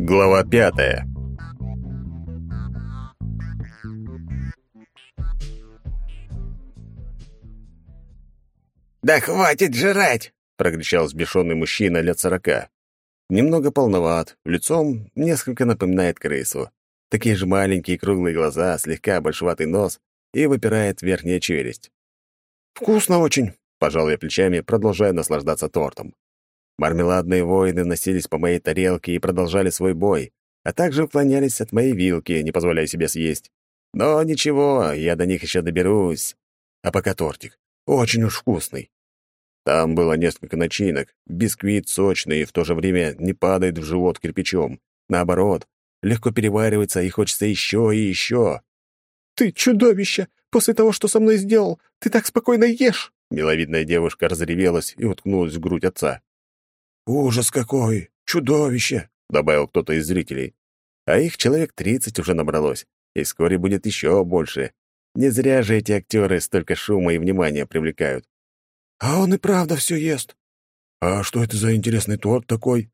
Глава пятая. «Да хватит жрать!» — прокричал взбешенный мужчина лет сорока. Немного полноват, лицом несколько напоминает крысу. Такие же маленькие круглые глаза, слегка большеватый нос и выпирает верхняя челюсть. «Вкусно очень!» — пожал я плечами, продолжая наслаждаться тортом. Мармеладные воины носились по моей тарелке и продолжали свой бой, а также уклонялись от моей вилки, не позволяя себе съесть. Но ничего, я до них еще доберусь. А пока тортик. Очень уж вкусный. Там было несколько начинок. Бисквит сочный и в то же время не падает в живот кирпичом. Наоборот, легко переваривается и хочется еще и еще. «Ты чудовище! После того, что со мной сделал, ты так спокойно ешь!» Миловидная девушка разревелась и уткнулась в грудь отца. «Ужас какой! Чудовище!» — добавил кто-то из зрителей. А их человек тридцать уже набралось, и вскоре будет еще больше. Не зря же эти актеры столько шума и внимания привлекают. «А он и правда все ест. А что это за интересный торт такой?»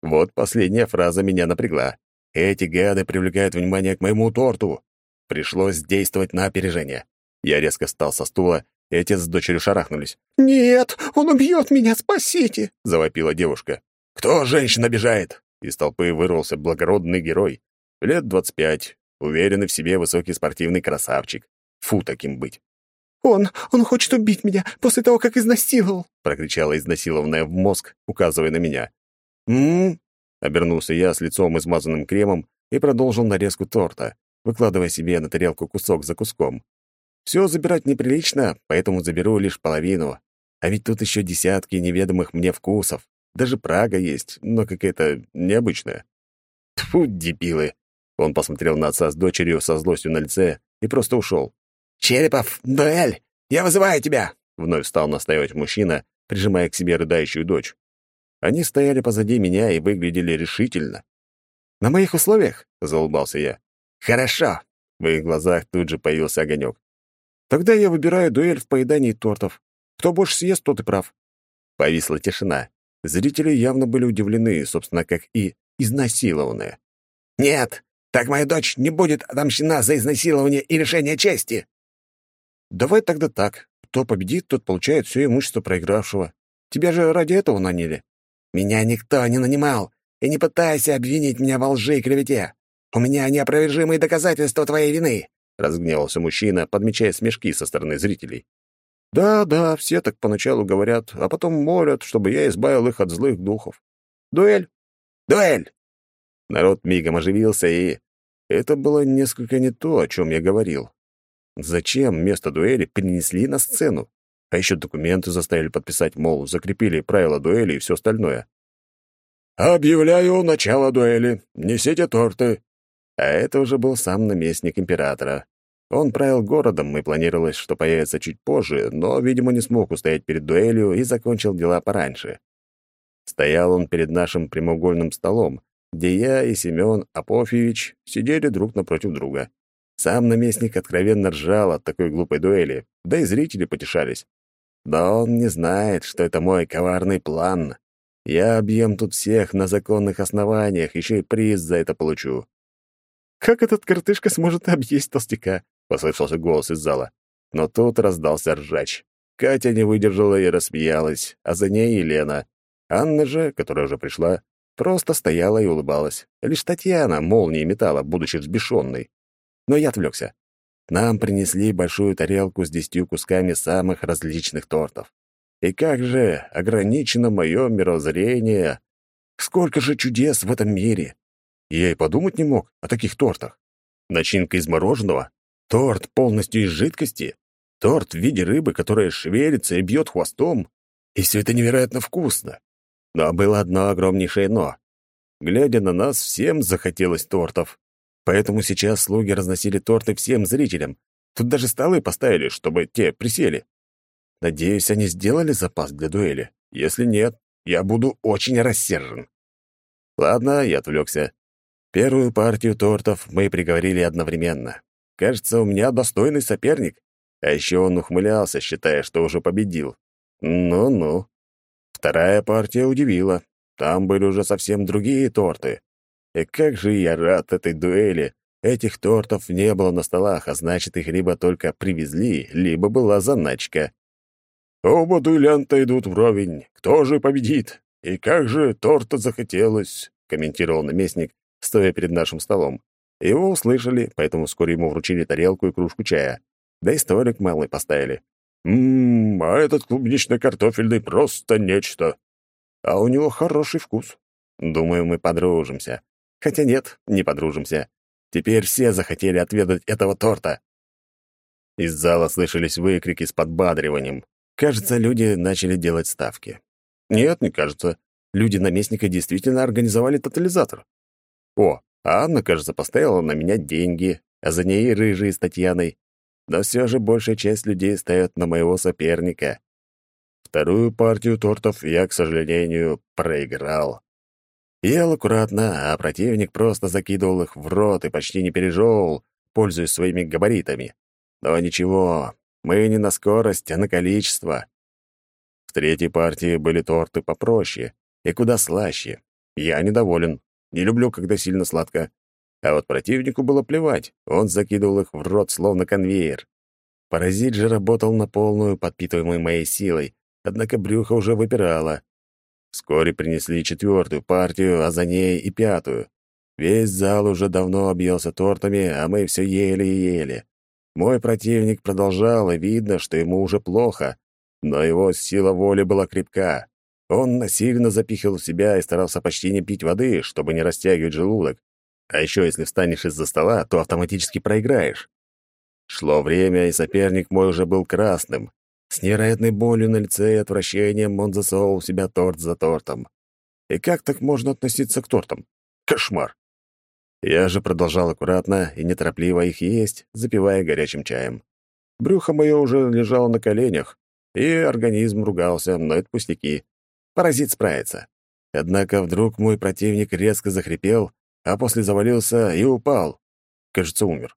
Вот последняя фраза меня напрягла. Эти гады привлекают внимание к моему торту. Пришлось действовать на опережение. Я резко встал со стула и отец с дочерью шарахнулись. «Нет, он убьет меня, спасите!» — завопила девушка. «Кто женщин обижает?» Из толпы вырвался благородный герой. Лет двадцать пять, уверенный в себе высокий спортивный красавчик. Фу, таким быть. «Он, он хочет убить меня после того, как изнасиловал!» — прокричала изнасилованная в мозг, указывая на меня. «М-м-м!» — обернулся я с лицом измазанным кремом и продолжил нарезку торта, выкладывая себе на тарелку кусок за куском. Все забирать неприлично, поэтому заберу лишь половину. А ведь тут еще десятки неведомых мне вкусов. Даже Прага есть, но какая-то необычная. Тьфу, дебилы!» Он посмотрел на отца с дочерью со злостью на лице и просто ушел. «Черепов, дуэль! Я вызываю тебя!» Вновь стал настаивать мужчина, прижимая к себе рыдающую дочь. Они стояли позади меня и выглядели решительно. «На моих условиях?» — заулыбался я. «Хорошо!» — в их глазах тут же появился огонек. Тогда я выбираю дуэль в поедании тортов. Кто больше съест, тот и прав». Повисла тишина. Зрители явно были удивлены, собственно, как и изнасилованные. «Нет, так моя дочь не будет отомщена за изнасилование и лишение чести!» «Давай тогда так. Кто победит, тот получает все имущество проигравшего. Тебя же ради этого наняли». «Меня никто не нанимал, и не пытайся обвинить меня во лжи и клевете. У меня неопровержимые доказательства твоей вины. — разгневался мужчина, подмечая смешки со стороны зрителей. «Да, да, все так поначалу говорят, а потом молят, чтобы я избавил их от злых духов. Дуэль! Дуэль!» Народ мигом оживился, и... Это было несколько не то, о чем я говорил. Зачем вместо дуэли принесли на сцену? А еще документы заставили подписать, мол, закрепили правила дуэли и все остальное. «Объявляю начало дуэли. Несите торты. А это уже был сам наместник императора. Он правил городом, и планировалось, что появится чуть позже, но, видимо, не смог устоять перед дуэлью и закончил дела пораньше. Стоял он перед нашим прямоугольным столом, где я и Семен Апофьевич сидели друг напротив друга. Сам наместник откровенно ржал от такой глупой дуэли, да и зрители потешались. Да он не знает, что это мой коварный план. Я объем тут всех на законных основаниях, еще и приз за это получу. Как этот картышка сможет объесть толстяка?» — послышался голос из зала. Но тут раздался ржач. Катя не выдержала и рассмеялась, а за ней Елена. Анна же, которая уже пришла, просто стояла и улыбалась. Лишь Татьяна молнией метала, будучи взбешенной. Но я отвлекся. Нам принесли большую тарелку с десятью кусками самых различных тортов. И как же ограничено мое мировоззрение! Сколько же чудес в этом мире! Я и подумать не мог о таких тортах. Начинка из мороженого, торт полностью из жидкости, торт в виде рыбы, которая шевелится и бьет хвостом. И все это невероятно вкусно. Но было одно огромнейшее «но». Глядя на нас, всем захотелось тортов. Поэтому сейчас слуги разносили торты всем зрителям. Тут даже столы поставили, чтобы те присели. Надеюсь, они сделали запас для дуэли. Если нет, я буду очень рассержен. Ладно, я отвлекся. Первую партию тортов мы приговорили одновременно. Кажется, у меня достойный соперник. А еще он ухмылялся, считая, что уже победил. Ну-ну. Вторая партия удивила. Там были уже совсем другие торты. И как же я рад этой дуэли! Этих тортов не было на столах, а значит, их либо только привезли, либо была заначка. «Оба дуэлянта идут вровень. Кто же победит? И как же торта захотелось?» — комментировал наместник, стоя перед нашим столом. Его услышали, поэтому вскоре ему вручили тарелку и кружку чая. Да и столик малый поставили. «Ммм, а этот клубнично-картофельный просто нечто. А у него хороший вкус. Думаю, мы подружимся. Хотя нет, не подружимся. Теперь все захотели отведать этого торта. Из зала слышались выкрики с подбадриванием. Кажется, люди начали делать ставки. Нет, не кажется. Люди наместника действительно организовали тотализатор. О, Анна, кажется, поставила на меня деньги, а за ней рыжие с Татьяной. Но все же большая часть людей ставят на моего соперника. Вторую партию тортов я, к сожалению, проиграл. Ел аккуратно, а противник просто закидывал их в рот и почти не пережевывал, пользуясь своими габаритами. Но ничего, мы не на скорость, а на количество. В третьей партии были торты попроще и куда слаще. Я недоволен, не люблю, когда сильно сладко. А вот противнику было плевать, он закидывал их в рот, словно конвейер. Паразит же работал на полную, подпитываемой моей силой, однако брюхо уже выпирало. Вскоре принесли четвертую партию, а за ней и пятую. Весь зал уже давно объелся тортами, а мы все ели и ели. Мой противник продолжал, и видно, что ему уже плохо, но его сила воли была крепка. Он насильно запихивал себя и старался почти не пить воды, чтобы не растягивать желудок. А еще если встанешь из-за стола, то автоматически проиграешь. Шло время, и соперник мой уже был красным. С невероятной болью на лице и отвращением он засовывал в себя торт за тортом. И как так можно относиться к тортам? Кошмар! Я же продолжал аккуратно и неторопливо их есть, запивая горячим чаем. Брюхо мое уже лежало на коленях, и организм ругался, но это пустяки. Паразит справится. Однако вдруг мой противник резко захрипел, а после завалился и упал. Кажется, умер.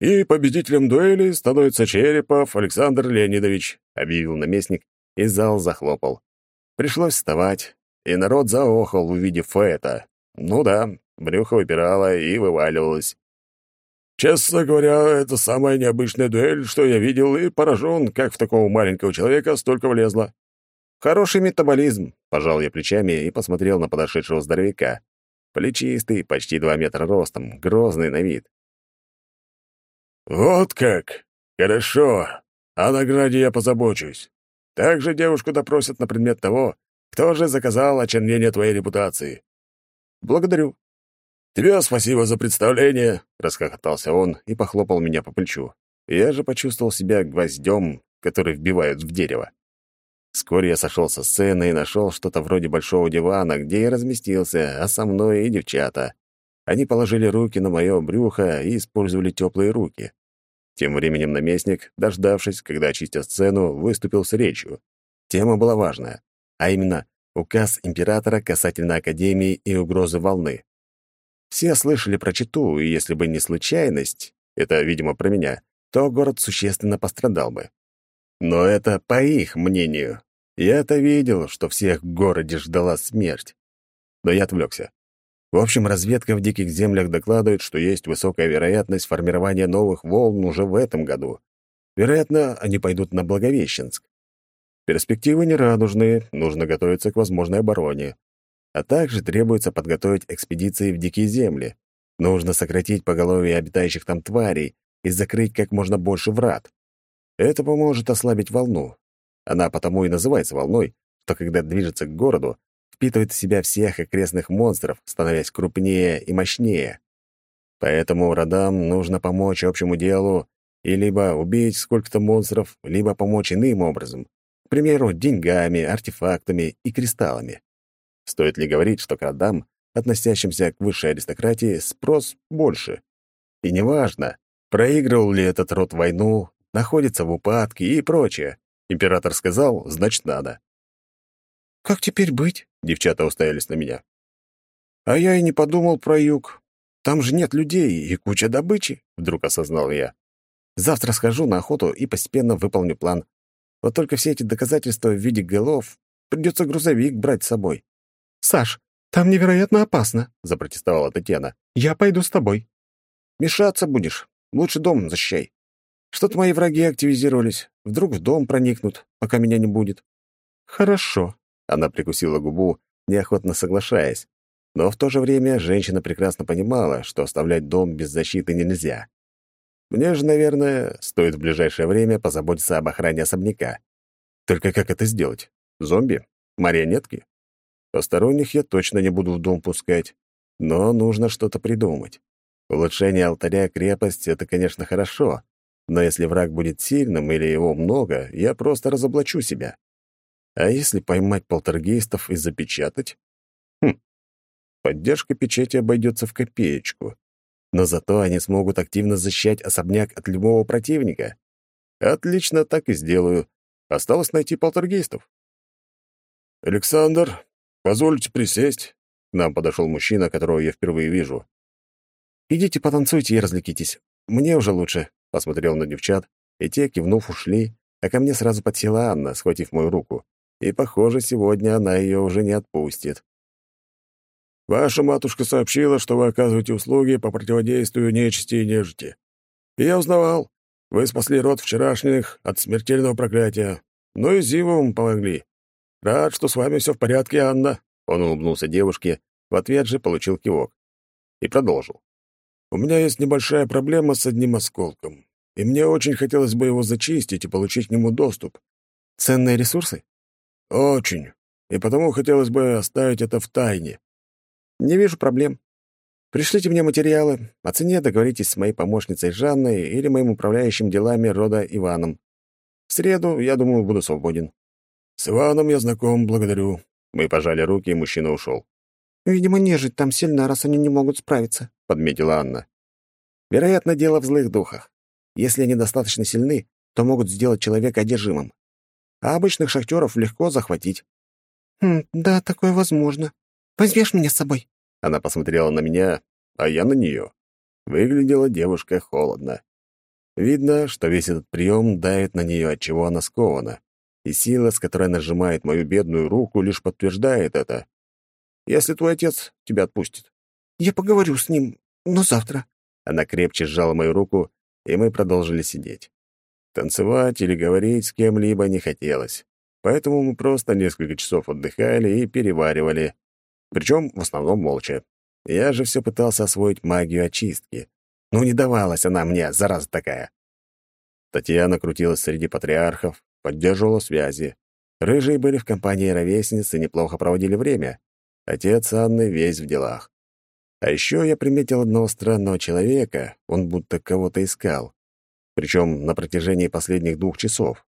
«И победителем дуэли становится Черепов Александр Леонидович», — объявил наместник, и зал захлопал. Пришлось вставать, и народ заохал, увидев это. Ну да, брюхо выпирало и вываливалось. «Честно говоря, это самая необычная дуэль, что я видел, и поражен, как в такого маленького человека столько влезло». «Хороший метаболизм», — пожал я плечами и посмотрел на подошедшего здоровяка. Плечистый, почти два метра ростом, грозный на вид. «Вот как! Хорошо. О награде я позабочусь. Также девушку допросят на предмет того, кто же заказал очернение твоей репутации». «Благодарю». «Тебе спасибо за представление», — расхохотался он и похлопал меня по плечу. Я же почувствовал себя гвоздем, который вбивают в дерево. Вскоре я сошел со сцены и нашел что-то вроде большого дивана, где я разместился, а со мной и девчата. Они положили руки на мое брюхо и использовали теплые руки. Тем временем наместник, дождавшись, когда очистят сцену, выступил с речью. Тема была важная, а именно указ императора касательно Академии и угрозы волны. Все слышали про Читу, и если бы не случайность, это, видимо, про меня, то город существенно пострадал бы. Но это по их мнению. Я-то видел, что всех в городе ждала смерть. Но я отвлекся. В общем, разведка в диких землях докладывает, что есть высокая вероятность формирования новых волн уже в этом году. Вероятно, они пойдут на Благовещенск. Перспективы нерадужные, нужно готовиться к возможной обороне. А также требуется подготовить экспедиции в дикие земли. Нужно сократить поголовье обитающих там тварей и закрыть как можно больше врат. Это поможет ослабить волну. Она потому и называется волной, что когда движется к городу, впитывает в себя всех окрестных монстров, становясь крупнее и мощнее. Поэтому родам нужно помочь общему делу и либо убить сколько-то монстров, либо помочь иным образом, к примеру, деньгами, артефактами и кристаллами. Стоит ли говорить, что к родам, относящимся к высшей аристократии, спрос больше? И неважно, проигрывал ли этот род войну, находится в упадке и прочее. Император сказал, значит, надо. «Как теперь быть?» — девчата уставились на меня. «А я и не подумал про юг. Там же нет людей и куча добычи», — вдруг осознал я. «Завтра схожу на охоту и постепенно выполню план. Вот только все эти доказательства в виде голов придется грузовик брать с собой. Саш, «Там невероятно опасно», — запротестовала Татьяна. «Я пойду с тобой». «Мешаться будешь. Лучше дом защищай. Что-то мои враги активизировались. Вдруг в дом проникнут, пока меня не будет». «Хорошо», — она прикусила губу, неохотно соглашаясь. Но в то же время женщина прекрасно понимала, что оставлять дом без защиты нельзя. Мне же, наверное, стоит в ближайшее время позаботиться об охране особняка. Только как это сделать? Зомби? Марионетки? Посторонних я точно не буду в дом пускать, но нужно что-то придумать. Улучшение алтаря крепость — это, конечно, хорошо, но если враг будет сильным или его много, я просто разоблачу себя. А если поймать полтергейстов и запечатать? Хм, поддержка печати обойдется в копеечку но зато они смогут активно защищать особняк от любого противника. Отлично, так и сделаю. Осталось найти полтергейстов. «Александр, позвольте присесть». К нам подошел мужчина, которого я впервые вижу. «Идите потанцуйте и развлекитесь. Мне уже лучше», — посмотрел на девчат, и те, кивнув, ушли, а ко мне сразу подсела Анна, схватив мою руку. И, похоже, сегодня она ее уже не отпустит. Ваша матушка сообщила, что вы оказываете услуги по противодействию нечисти и нежити. И я узнавал. Вы спасли род вчерашних от смертельного проклятия. Ну и Зиву вам помогли. Рад, что с вами все в порядке, Анна». Он улыбнулся девушке, в ответ же получил кивок. И продолжил. «У меня есть небольшая проблема с одним осколком, и мне очень хотелось бы его зачистить и получить к нему доступ». «Ценные ресурсы?» «Очень. И потому хотелось бы оставить это в тайне. Не вижу проблем. Пришлите мне материалы, о цене договоритесь с моей помощницей Жанной или моим управляющим делами рода Иваном. В среду, я думаю, буду свободен». «С Иваном я знаком, благодарю». Мы пожали руки, и мужчина ушел. «Видимо, нежить там сильна, раз они не могут справиться», — подметила Анна. «Вероятно, дело в злых духах. Если они достаточно сильны, то могут сделать человека одержимым. А обычных шахтеров легко захватить». «Хм, да, такое возможно. Возьмешь меня с собой?» Она посмотрела на меня, а я на нее. Выглядела девушка холодно. Видно, что весь этот прием давит на нее, от чего она скована. И сила, с которой нажимает мою бедную руку, лишь подтверждает это. Если твой отец тебя отпустит. Я поговорю с ним, но завтра. Она крепче сжала мою руку, и мы продолжили сидеть. Танцевать или говорить с кем-либо не хотелось. Поэтому мы просто несколько часов отдыхали и переваривали, причем в основном молча. Я же все пытался освоить магию очистки. Ну, не давалась она мне, зараза такая. Татьяна крутилась среди патриархов, поддерживала связи. Рыжие были в компании ровесниц и неплохо проводили время. Отец Анны весь в делах. А еще я приметил одного странного человека, он будто кого-то искал. Причем на протяжении последних двух часов.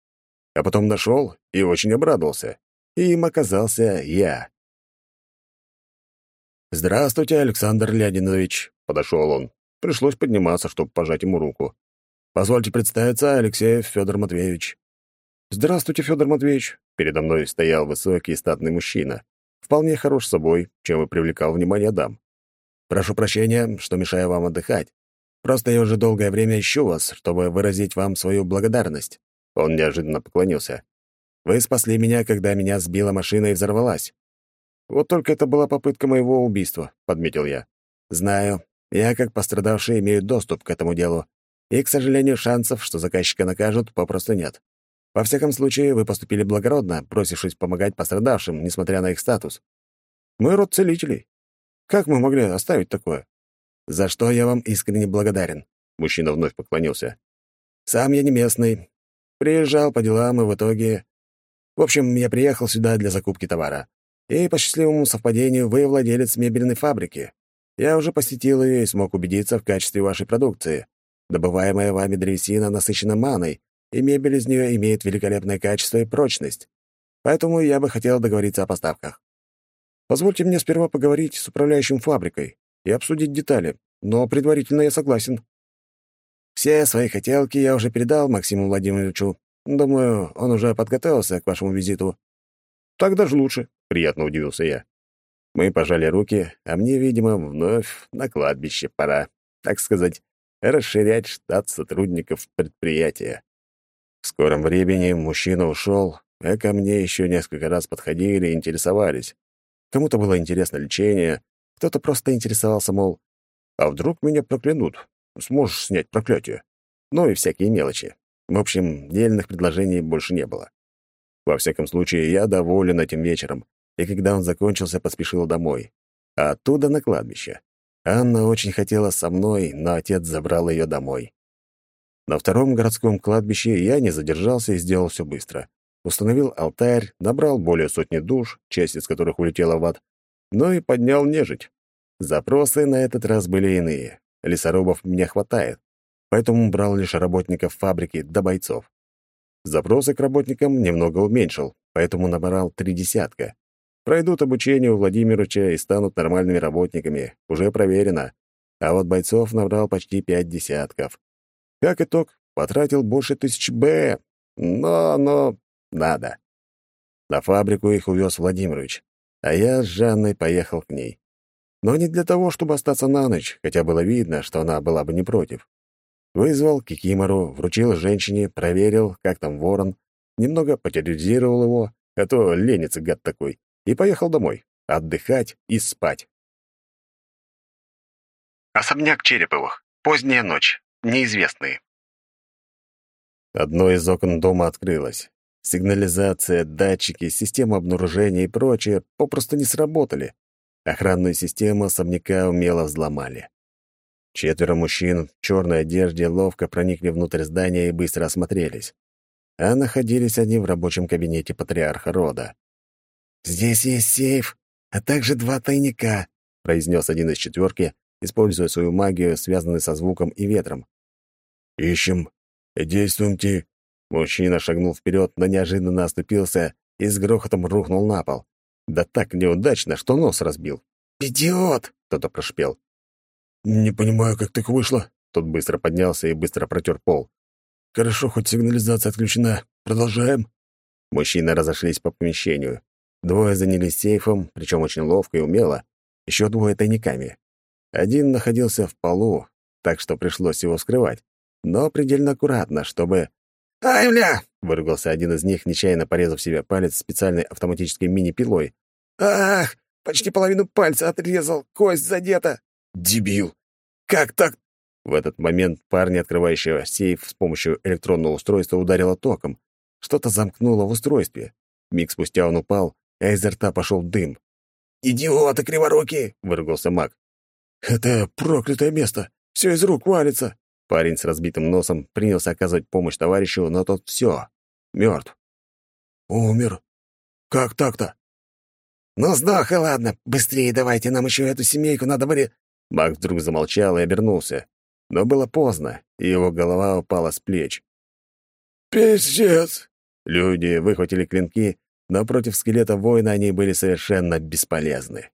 А потом нашел и очень обрадовался. И им оказался я. «Здравствуйте, Александр Леонидович», — подошел он. Пришлось подниматься, чтобы пожать ему руку. «Позвольте представиться, Алексеев Федор Матвеевич». «Здравствуйте, Федор Матвеевич». Передо мной стоял высокий статный мужчина. Вполне хорош собой, чем и привлекал внимание дам. «Прошу прощения, что мешаю вам отдыхать. Просто я уже долгое время ищу вас, чтобы выразить вам свою благодарность». Он неожиданно поклонился. «Вы спасли меня, когда меня сбила машина и взорвалась. Вот только это была попытка моего убийства, подметил я. Знаю, я как пострадавший имею доступ к этому делу, и, к сожалению, шансов, что заказчика накажут, попросту нет. Во всяком случае, вы поступили благородно, бросившись помогать пострадавшим, несмотря на их статус. Мы род целителей. Как мы могли оставить такое? За что я вам искренне благодарен. Мужчина вновь поклонился. Сам я не местный. Приезжал по делам и в итоге... В общем, я приехал сюда для закупки товара. И по счастливому совпадению вы владелец мебельной фабрики. Я уже посетил ее и смог убедиться в качестве вашей продукции. Добываемая вами древесина насыщена маной, и мебель из нее имеет великолепное качество и прочность. Поэтому я бы хотел договориться о поставках. Позвольте мне сперва поговорить с управляющим фабрикой и обсудить детали, но предварительно я согласен. Все свои хотелки я уже передал Максиму Владимировичу. Думаю, он уже подготовился к вашему визиту. Так даже лучше приятно удивился я. Мы пожали руки, а мне, видимо, вновь на кладбище пора, так сказать, расширять штат сотрудников предприятия. В скором времени мужчина ушел, а ко мне еще несколько раз подходили и интересовались. Кому-то было интересно лечение, кто-то просто интересовался, мол, а вдруг меня проклянут? Сможешь снять проклятие? Ну и всякие мелочи. В общем, дельных предложений больше не было. Во всяком случае, я доволен этим вечером, и когда он закончился, поспешил домой. А оттуда на кладбище. Анна очень хотела со мной, но отец забрал ее домой. На втором городском кладбище я не задержался и сделал все быстро. Установил алтарь, набрал более сотни душ, часть из которых улетела в ад, но и поднял нежить. Запросы на этот раз были иные. Лесорубов мне хватает, поэтому брал лишь работников фабрики до да бойцов. Запросы к работникам немного уменьшил, поэтому набрал три десятка. Пройдут обучение у Владимировича и станут нормальными работниками, уже проверено. А вот бойцов набрал почти пять десятков. Как итог, потратил больше тысяч Б, но, но, надо. На фабрику их увез Владимирович, а я с Жанной поехал к ней. Но не для того, чтобы остаться на ночь, хотя было видно, что она была бы не против. Вызвал Кикимору, вручил женщине, проверил, как там ворон, немного потерроризировал его, а то ленится гад такой, и поехал домой. Отдыхать и спать. Особняк Череповых. Поздняя ночь. Неизвестные. Одно из окон дома открылось. Сигнализация, датчики, система обнаружения и прочее попросту не сработали. Охранную систему особняка умело взломали. Четверо мужчин в черной одежде ловко проникли внутрь здания и быстро осмотрелись. А находились они в рабочем кабинете патриарха рода. «Здесь есть сейф, а также два тайника», — произнес один из четверки, используя свою магию, связанную со звуком и ветром. «Ищем. Действуйте». Мужчина шагнул вперед, но неожиданно оступился и с грохотом рухнул на пол. Да так неудачно, что нос разбил. «Идиот!» — кто-то прошипел. «Не понимаю, как так вышло». Тот быстро поднялся и быстро протер пол. «Хорошо, хоть сигнализация отключена. Продолжаем». Мужчины разошлись по помещению. Двое занялись сейфом, причем очень ловко и умело. Еще двое — тайниками. Один находился в полу, так что пришлось его скрывать, но предельно аккуратно, чтобы... «Ай, бля!» — выругался один из них, нечаянно порезав себе палец специальной автоматической мини-пилой. «Ах, почти половину пальца отрезал, кость задета!» «Дебил! Как так?» В этот момент парня, открывающего сейф с помощью электронного устройства, ударило током. Что-то замкнуло в устройстве. Миг спустя он упал, а изо рта пошел дым. «Идиоты криворукие!» — выругался маг. «Это проклятое место! Все из рук валится!» Парень с разбитым носом принялся оказывать помощь товарищу, но тот все мертв. «Умер? Как так-то?» «Ну, сдох, и ладно. Быстрее давайте, нам еще эту семейку надо были...» Маг вдруг замолчал и обернулся. Но было поздно, и его голова упала с плеч. «Пиздец!» Люди выхватили клинки, но против скелета воина они были совершенно бесполезны.